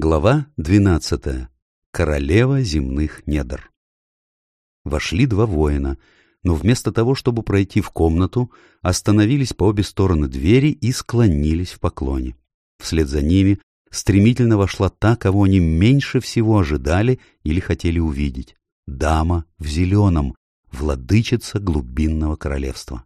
Глава двенадцатая. Королева земных недр. Вошли два воина, но вместо того, чтобы пройти в комнату, остановились по обе стороны двери и склонились в поклоне. Вслед за ними стремительно вошла та, кого они меньше всего ожидали или хотели увидеть. Дама в зеленом, владычица глубинного королевства.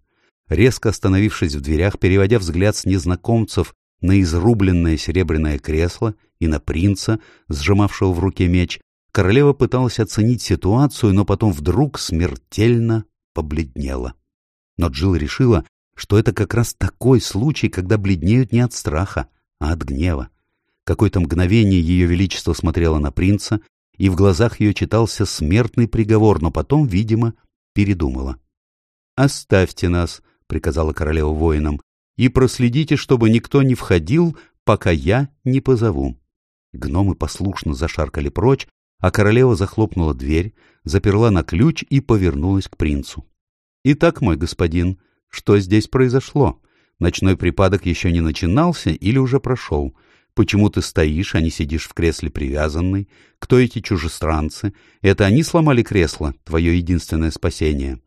Резко остановившись в дверях, переводя взгляд с незнакомцев на изрубленное серебряное кресло и на принца, сжимавшего в руке меч, королева пыталась оценить ситуацию, но потом вдруг смертельно побледнела. Но Джилл решила, что это как раз такой случай, когда бледнеют не от страха, а от гнева. Какое-то мгновение ее величество смотрело на принца, и в глазах ее читался смертный приговор, но потом, видимо, передумала. «Оставьте нас», — приказала королева воинам, — «и проследите, чтобы никто не входил, пока я не позову». Гномы послушно зашаркали прочь, а королева захлопнула дверь, заперла на ключ и повернулась к принцу. «Итак, мой господин, что здесь произошло? Ночной припадок еще не начинался или уже прошел? Почему ты стоишь, а не сидишь в кресле привязанный? Кто эти чужестранцы? Это они сломали кресло, твое единственное спасение?»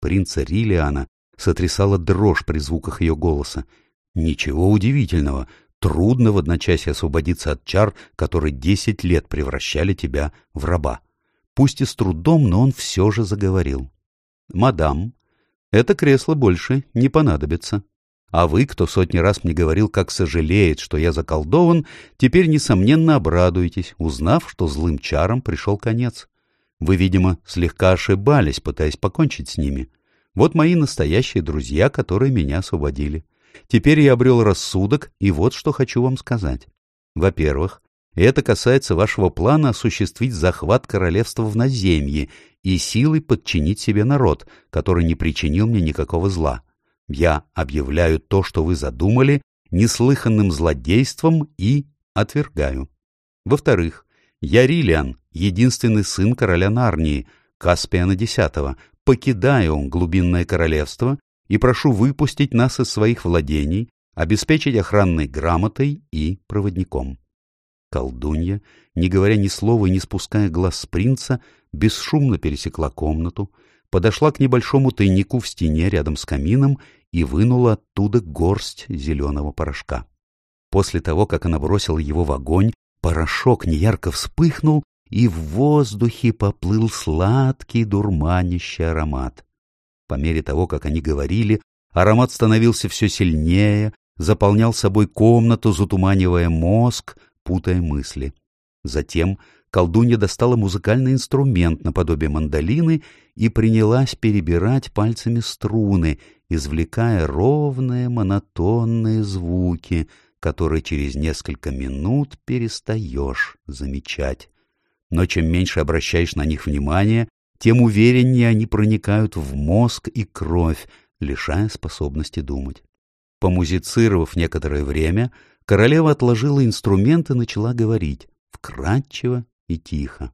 Принца Рилиана сотрясала дрожь при звуках ее голоса. «Ничего удивительного. Трудно в одночасье освободиться от чар, которые десять лет превращали тебя в раба. Пусть и с трудом, но он все же заговорил. «Мадам, это кресло больше не понадобится. А вы, кто сотни раз мне говорил, как сожалеет, что я заколдован, теперь, несомненно, обрадуетесь, узнав, что злым чарам пришел конец. Вы, видимо, слегка ошибались, пытаясь покончить с ними. Вот мои настоящие друзья, которые меня освободили. Теперь я обрел рассудок, и вот что хочу вам сказать. Во-первых, это касается вашего плана осуществить захват королевства в наземье и силой подчинить себе народ, который не причинил мне никакого зла. Я объявляю то, что вы задумали, неслыханным злодейством и отвергаю. Во-вторых, я Рилиан, единственный сын короля Нарнии, Каспиана X, покидаю глубинное королевство и прошу выпустить нас из своих владений, обеспечить охранной грамотой и проводником. Колдунья, не говоря ни слова и не спуская глаз с принца, бесшумно пересекла комнату, подошла к небольшому тайнику в стене рядом с камином и вынула оттуда горсть зеленого порошка. После того, как она бросила его в огонь, порошок неярко вспыхнул, и в воздухе поплыл сладкий дурманящий аромат. По мере того, как они говорили, аромат становился все сильнее, заполнял собой комнату, затуманивая мозг, путая мысли. Затем колдунья достала музыкальный инструмент наподобие мандолины и принялась перебирать пальцами струны, извлекая ровные монотонные звуки, которые через несколько минут перестаешь замечать. Но чем меньше обращаешь на них внимания, тем увереннее они проникают в мозг и кровь, лишая способности думать. Помузицировав некоторое время, королева отложила инструмент и начала говорить, вкрадчиво и тихо.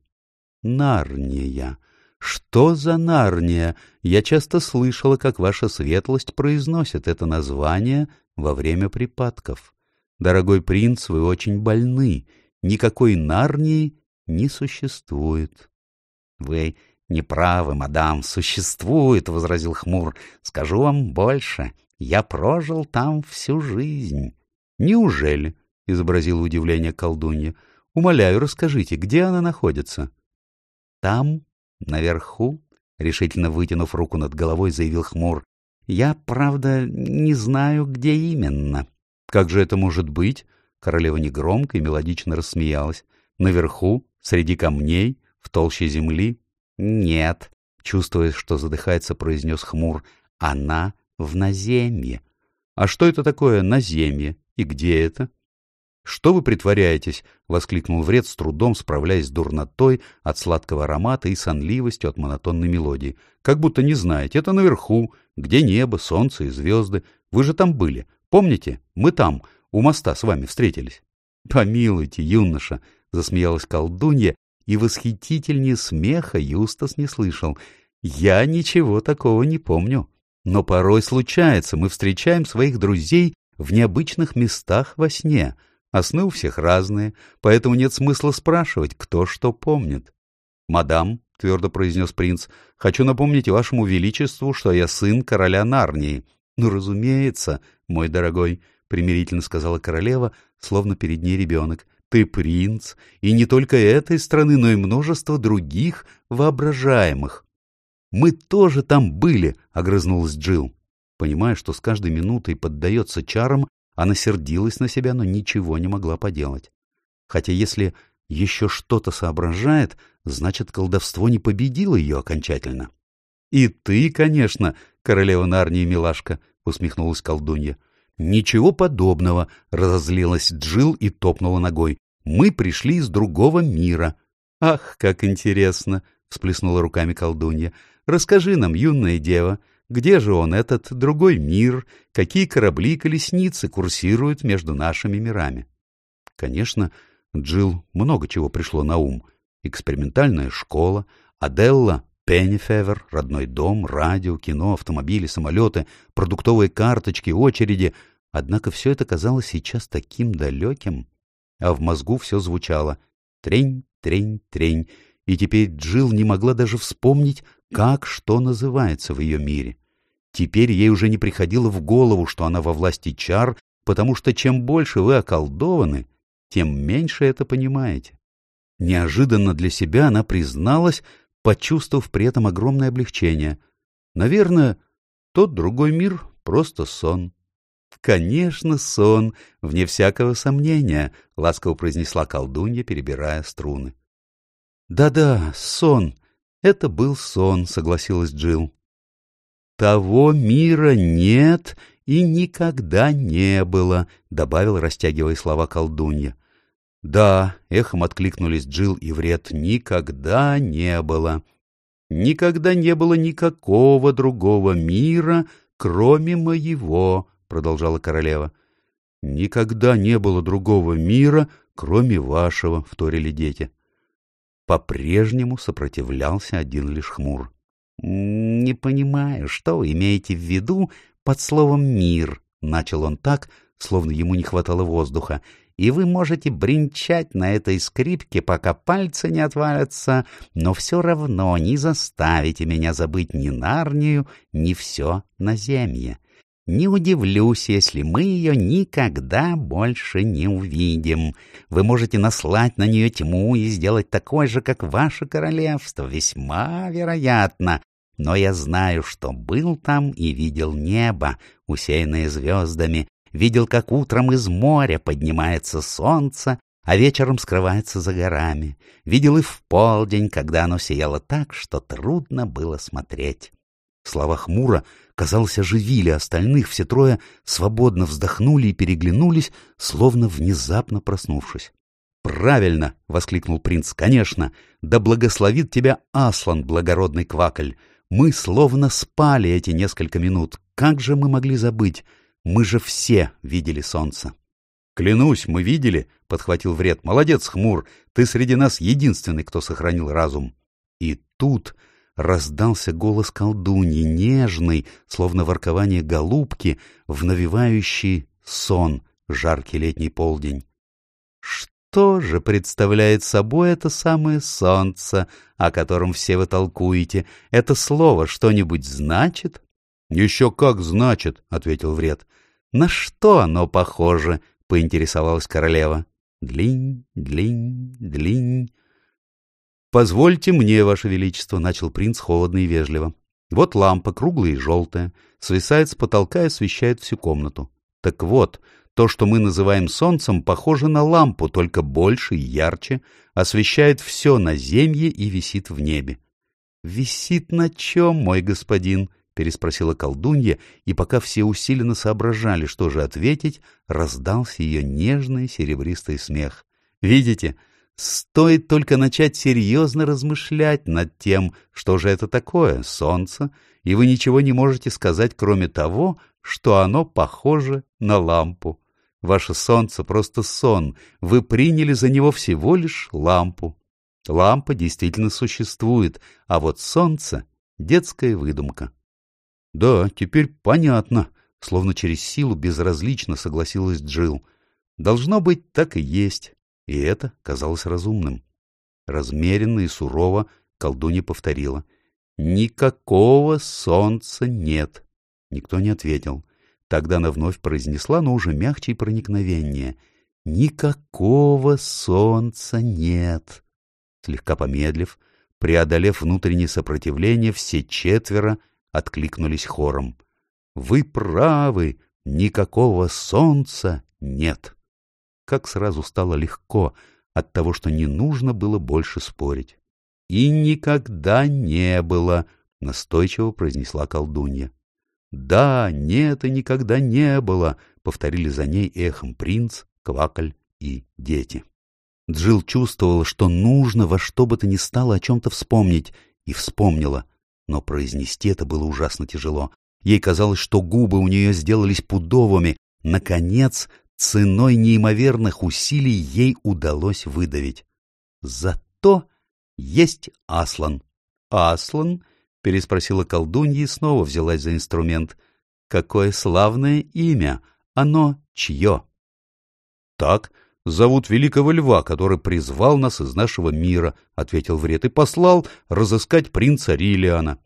«Нарния! Что за Нарния? Я часто слышала, как ваша светлость произносит это название во время припадков. Дорогой принц, вы очень больны. Никакой Нарнии не существует. Вы «Неправы, мадам, существует», — возразил Хмур. «Скажу вам больше. Я прожил там всю жизнь». «Неужели?» — изобразила удивление колдунья. «Умоляю, расскажите, где она находится?» «Там, наверху», — решительно вытянув руку над головой, заявил Хмур. «Я, правда, не знаю, где именно». «Как же это может быть?» Королева негромко и мелодично рассмеялась. «Наверху, среди камней, в толще земли?» «Нет», — чувствуя, что задыхается, произнес хмур, — «она в наземье». «А что это такое наземье? И где это?» «Что вы притворяетесь?» — воскликнул вред с трудом, справляясь с дурнотой от сладкого аромата и сонливостью от монотонной мелодии. «Как будто не знаете. Это наверху, где небо, солнце и звезды. Вы же там были. Помните? Мы там, у моста с вами встретились». «Помилуйте, юноша!» — засмеялась колдунья и восхитительнее смеха Юстас не слышал. «Я ничего такого не помню. Но порой случается, мы встречаем своих друзей в необычных местах во сне. а сны у всех разные, поэтому нет смысла спрашивать, кто что помнит. «Мадам», — твердо произнес принц, — «хочу напомнить вашему величеству, что я сын короля Нарнии». «Ну, разумеется, мой дорогой», — примирительно сказала королева, словно перед ней ребенок. «Ты принц, и не только этой страны, но и множество других воображаемых». «Мы тоже там были», — огрызнулась Джилл. Понимая, что с каждой минутой поддается чарам, она сердилась на себя, но ничего не могла поделать. Хотя если еще что-то соображает, значит, колдовство не победило ее окончательно. — И ты, конечно, королева Нарнии милашка, — усмехнулась колдунья. — Ничего подобного, — разозлилась Джил и топнула ногой. — Мы пришли из другого мира. — Ах, как интересно! — всплеснула руками колдунья. — Расскажи нам, юная дева, где же он, этот другой мир? Какие корабли и колесницы курсируют между нашими мирами? Конечно, Джилл много чего пришло на ум. Экспериментальная школа, Аделла, Пеннифевер, родной дом, радио, кино, автомобили, самолеты, продуктовые карточки, очереди. Однако все это казалось сейчас таким далеким. А в мозгу все звучало «трень, трень, трень», и теперь Джилл не могла даже вспомнить, как что называется в ее мире. Теперь ей уже не приходило в голову, что она во власти чар, потому что чем больше вы околдованы, тем меньше это понимаете. Неожиданно для себя она призналась, почувствовав при этом огромное облегчение. Наверное, тот другой мир — просто сон. «Конечно, сон, вне всякого сомнения», — ласково произнесла колдунья, перебирая струны. «Да-да, сон. Это был сон», — согласилась Джилл. «Того мира нет и никогда не было», — добавил, растягивая слова колдунья. «Да», — эхом откликнулись Джил и Вред, — «никогда не было. Никогда не было никакого другого мира, кроме моего», — продолжала королева. «Никогда не было другого мира, кроме вашего», — вторили дети. По-прежнему сопротивлялся один лишь хмур. «Не понимаю, что вы имеете в виду под словом «мир», — начал он так, словно ему не хватало воздуха, и вы можете бренчать на этой скрипке, пока пальцы не отвалятся, но все равно не заставите меня забыть ни Нарнию, ни все наземье. Не удивлюсь, если мы ее никогда больше не увидим. Вы можете наслать на нее тьму и сделать такой же, как ваше королевство, весьма вероятно но я знаю, что был там и видел небо, усеянное звездами, видел, как утром из моря поднимается солнце, а вечером скрывается за горами, видел и в полдень, когда оно сияло так, что трудно было смотреть. Слова хмуро, казалось, оживили остальных, все трое свободно вздохнули и переглянулись, словно внезапно проснувшись. «Правильно!» — воскликнул принц. «Конечно! Да благословит тебя Аслан, благородный квакаль! Мы словно спали эти несколько минут. Как же мы могли забыть? Мы же все видели солнце. «Клянусь, мы видели», — подхватил Вред. «Молодец, Хмур, ты среди нас единственный, кто сохранил разум». И тут раздался голос колдуньи, нежный, словно воркование голубки, в навевающий сон жаркий летний полдень. Что же представляет собой это самое солнце, о котором все вы толкуете? Это слово что-нибудь значит? — Еще как значит, — ответил Вред. — На что оно похоже? — поинтересовалась королева. — Длинь, длинь, длинь. — Позвольте мне, ваше величество, — начал принц холодно и вежливо. Вот лампа, круглая и желтая, свисает с потолка и освещает всю комнату. Так вот, то, что мы называем солнцем, похоже на лампу, только больше и ярче, освещает все на земле и висит в небе. — Висит на чем, мой господин? — переспросила колдунья, и пока все усиленно соображали, что же ответить, раздался ее нежный серебристый смех. — Видите, стоит только начать серьезно размышлять над тем, что же это такое солнце, и вы ничего не можете сказать, кроме того, что оно похоже на лампу. Ваше солнце просто сон, вы приняли за него всего лишь лампу. Лампа действительно существует, а вот солнце — детская выдумка. — Да, теперь понятно, — словно через силу безразлично согласилась Джил. Должно быть, так и есть, и это казалось разумным. Размеренно и сурово колдунья повторила. «Никакого солнца нет!» Никто не ответил. Тогда она вновь произнесла, но уже мягче и проникновеннее. «Никакого солнца нет!» Слегка помедлив, преодолев внутреннее сопротивление, все четверо откликнулись хором. «Вы правы! Никакого солнца нет!» Как сразу стало легко от того, что не нужно было больше спорить. «И никогда не было!» — настойчиво произнесла колдунья. «Да, нет и никогда не было!» — повторили за ней эхом принц, Квакаль и дети. Джилл чувствовала, что нужно во что бы то ни стало о чем-то вспомнить, и вспомнила. Но произнести это было ужасно тяжело. Ей казалось, что губы у нее сделались пудовыми. Наконец, ценой неимоверных усилий ей удалось выдавить. Зато есть Аслан. Аслан? — переспросила колдунья и снова взялась за инструмент. «Какое славное имя! Оно чье?» «Так зовут великого льва, который призвал нас из нашего мира», — ответил Вред, — «и послал разыскать принца Рилиана».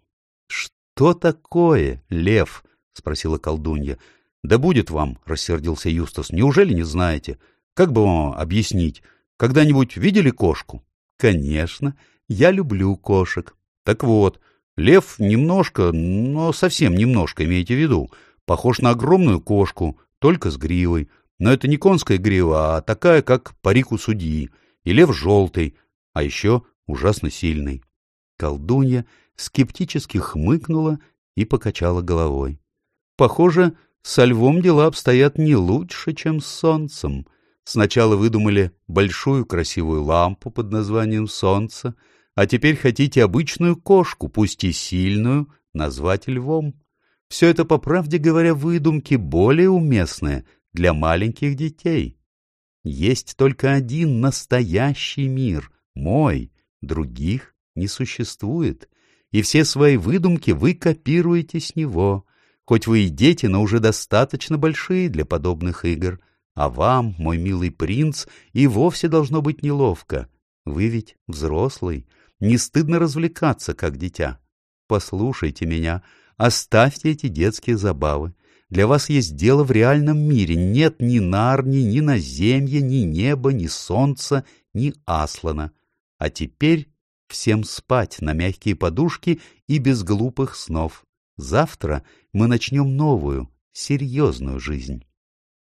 «Что такое лев?» — спросила колдунья. «Да будет вам», — рассердился Юстас, — «неужели не знаете? Как бы вам объяснить? Когда-нибудь видели кошку?» «Конечно, я люблю кошек». «Так вот, Лев немножко, но совсем немножко, имейте в виду, похож на огромную кошку, только с гривой. Но это не конская грива, а такая, как парик у судьи. И лев желтый, а еще ужасно сильный. Колдунья скептически хмыкнула и покачала головой. Похоже, со львом дела обстоят не лучше, чем с солнцем. Сначала выдумали большую красивую лампу под названием «Солнце», а теперь хотите обычную кошку, пусть и сильную, назвать львом. Все это, по правде говоря, выдумки более уместные для маленьких детей. Есть только один настоящий мир, мой, других не существует, и все свои выдумки вы копируете с него, хоть вы и дети, но уже достаточно большие для подобных игр, а вам, мой милый принц, и вовсе должно быть неловко. Вы ведь взрослый, не стыдно развлекаться, как дитя. Послушайте меня, оставьте эти детские забавы. Для вас есть дело в реальном мире. Нет ни Нарни, ни наземья, ни неба, ни солнца, ни Аслана. А теперь всем спать на мягкие подушки и без глупых снов. Завтра мы начнем новую, серьезную жизнь.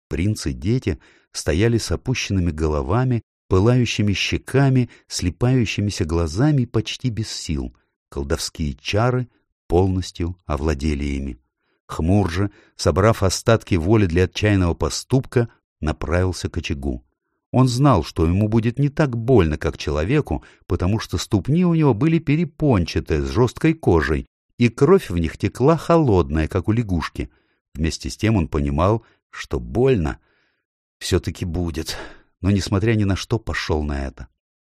Принц и дети стояли с опущенными головами, пылающими щеками, слепающимися глазами почти без сил. Колдовские чары полностью овладели ими. Хмур же, собрав остатки воли для отчаянного поступка, направился к очагу. Он знал, что ему будет не так больно, как человеку, потому что ступни у него были перепончатые, с жесткой кожей, и кровь в них текла холодная, как у лягушки. Вместе с тем он понимал, что больно все-таки будет но, несмотря ни на что, пошел на это.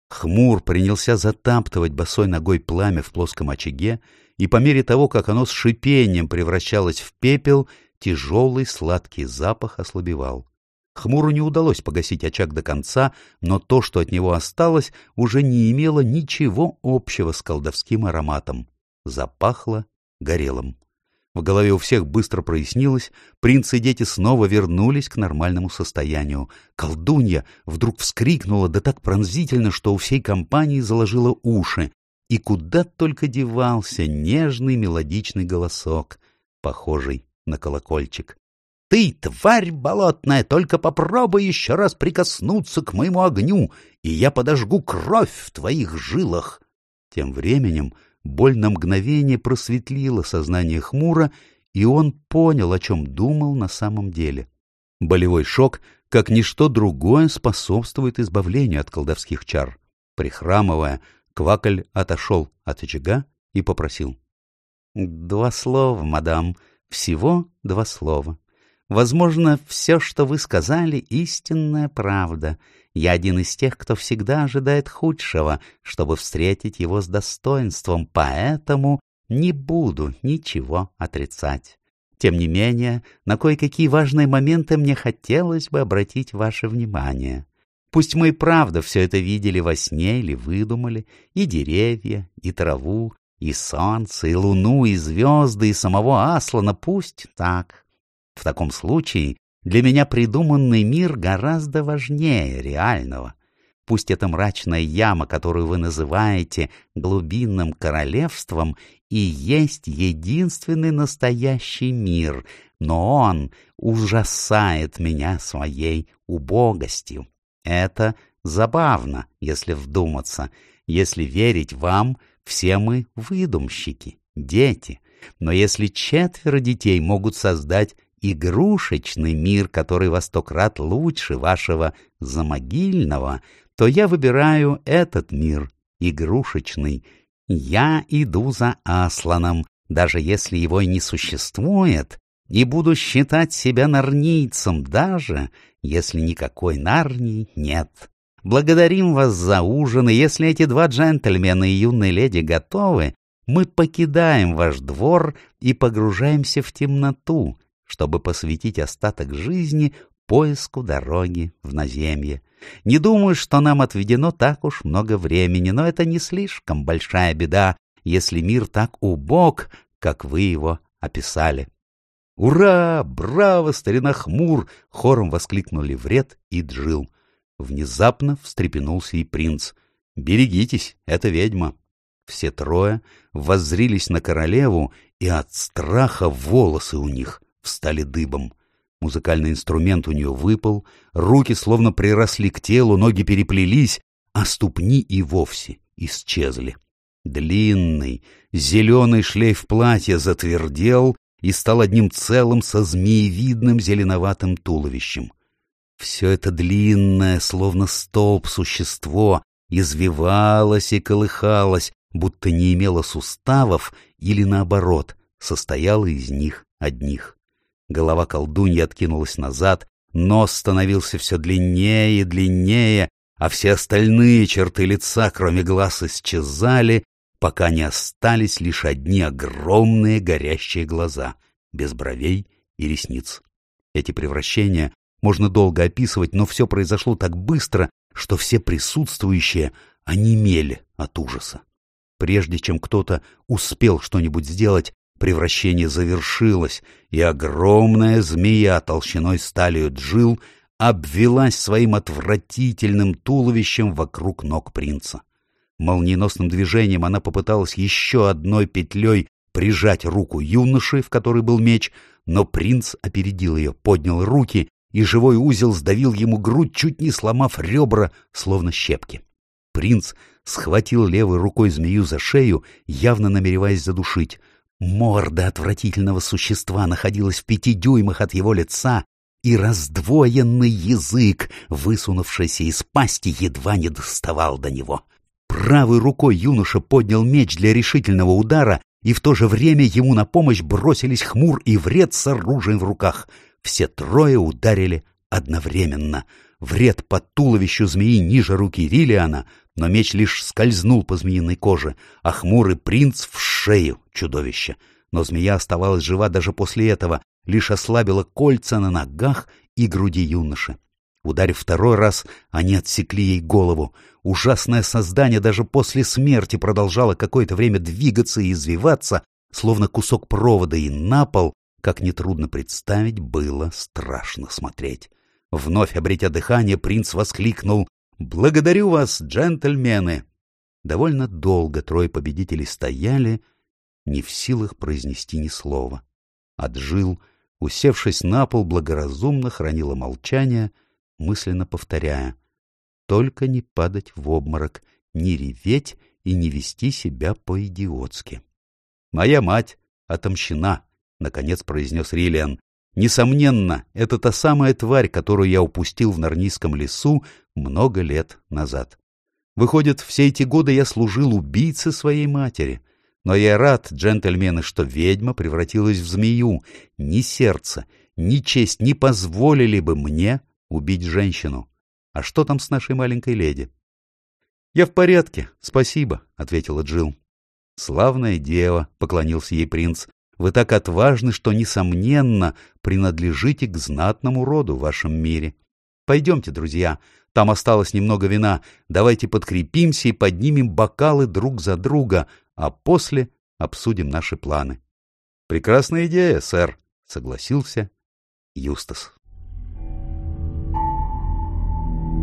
Хмур принялся затаптывать босой ногой пламя в плоском очаге, и по мере того, как оно с шипением превращалось в пепел, тяжелый сладкий запах ослабевал. Хмуру не удалось погасить очаг до конца, но то, что от него осталось, уже не имело ничего общего с колдовским ароматом. Запахло горелым. В голове у всех быстро прояснилось, принц и дети снова вернулись к нормальному состоянию. Колдунья вдруг вскрикнула, да так пронзительно, что у всей компании заложило уши. И куда только девался нежный мелодичный голосок, похожий на колокольчик. «Ты, тварь болотная, только попробуй еще раз прикоснуться к моему огню, и я подожгу кровь в твоих жилах!» Тем временем Боль на мгновение просветлила сознание хмуро, и он понял, о чем думал на самом деле. Болевой шок, как ничто другое, способствует избавлению от колдовских чар. Прихрамывая, Квакаль отошел от очага и попросил. — Два слова, мадам, всего два слова. Возможно, все, что вы сказали, истинная правда. Я один из тех, кто всегда ожидает худшего, чтобы встретить его с достоинством, поэтому не буду ничего отрицать. Тем не менее, на кое-какие важные моменты мне хотелось бы обратить ваше внимание. Пусть мы и правда все это видели во сне или выдумали, и деревья, и траву, и солнце, и луну, и звезды, и самого Аслана, пусть так. В таком случае для меня придуманный мир гораздо важнее реального. Пусть эта мрачная яма, которую вы называете глубинным королевством, и есть единственный настоящий мир, но он ужасает меня своей убогостью. Это забавно, если вдуматься. Если верить вам, все мы выдумщики, дети. Но если четверо детей могут создать игрушечный мир, который во сто крат лучше вашего замогильного, то я выбираю этот мир, игрушечный. Я иду за Асланом, даже если его и не существует, и буду считать себя нарнийцем, даже если никакой Нарнии нет. Благодарим вас за ужин, и если эти два джентльмена и юная леди готовы, мы покидаем ваш двор и погружаемся в темноту, чтобы посвятить остаток жизни поиску дороги в наземье. Не думаю, что нам отведено так уж много времени, но это не слишком большая беда, если мир так убог, как вы его описали. «Ура! Браво, старина Хмур!» — хором воскликнули Вред и Джил. Внезапно встрепенулся и принц. «Берегитесь, это ведьма!» Все трое воззрились на королеву, и от страха волосы у них встали дыбом. Музыкальный инструмент у нее выпал, руки словно приросли к телу, ноги переплелись, а ступни и вовсе исчезли. Длинный, зеленый шлейф платья затвердел и стал одним целым со змеевидным зеленоватым туловищем. Все это длинное, словно столб существо, извивалось и колыхалось, будто не имело суставов или, наоборот, состояло из них одних. Голова колдуньи откинулась назад, нос становился все длиннее и длиннее, а все остальные черты лица, кроме глаз, исчезали, пока не остались лишь одни огромные горящие глаза, без бровей и ресниц. Эти превращения можно долго описывать, но все произошло так быстро, что все присутствующие онемели от ужаса. Прежде чем кто-то успел что-нибудь сделать, превращение завершилось, и огромная змея толщиной сталью джил обвелась своим отвратительным туловищем вокруг ног принца. Молниеносным движением она попыталась еще одной петлей прижать руку юноши, в которой был меч, но принц опередил ее, поднял руки, и живой узел сдавил ему грудь, чуть не сломав ребра, словно щепки. Принц схватил левой рукой змею за шею, явно намереваясь задушить. Морда отвратительного существа находилась в пяти дюймах от его лица, и раздвоенный язык, высунувшийся из пасти, едва не доставал до него. Правой рукой юноша поднял меч для решительного удара, и в то же время ему на помощь бросились хмур и вред с оружием в руках. Все трое ударили одновременно. Вред по туловищу змеи ниже руки Рилиана, но меч лишь скользнул по змеиной коже, а хмурый принц в шею чудовища. Но змея оставалась жива даже после этого, лишь ослабила кольца на ногах и груди юноши. Ударив второй раз, они отсекли ей голову. Ужасное создание даже после смерти продолжало какое-то время двигаться и извиваться, словно кусок провода, и на пол, как нетрудно представить, было страшно смотреть. Вновь обретя дыхание, принц воскликнул «Благодарю вас, джентльмены!» Довольно долго трое победителей стояли, не в силах произнести ни слова. Отжил, усевшись на пол, благоразумно хранила молчание — мысленно повторяя «Только не падать в обморок, не реветь и не вести себя по-идиотски». «Моя мать отомщена», — наконец произнес Риллиан. «Несомненно, это та самая тварь, которую я упустил в Нарнийском лесу много лет назад. Выходит, все эти годы я служил убийце своей матери». Но я рад, джентльмены, что ведьма превратилась в змею. Ни сердце, ни честь не позволили бы мне убить женщину. А что там с нашей маленькой леди? — Я в порядке, спасибо, — ответила Джилл. — Славное дело, — поклонился ей принц. Вы так отважны, что, несомненно, принадлежите к знатному роду в вашем мире. Пойдемте, друзья, там осталось немного вина. Давайте подкрепимся и поднимем бокалы друг за друга, а после обсудим наши планы. — Прекрасная идея, сэр, — согласился Юстас.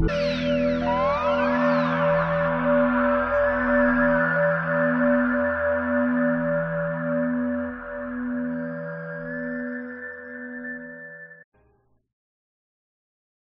Thank you.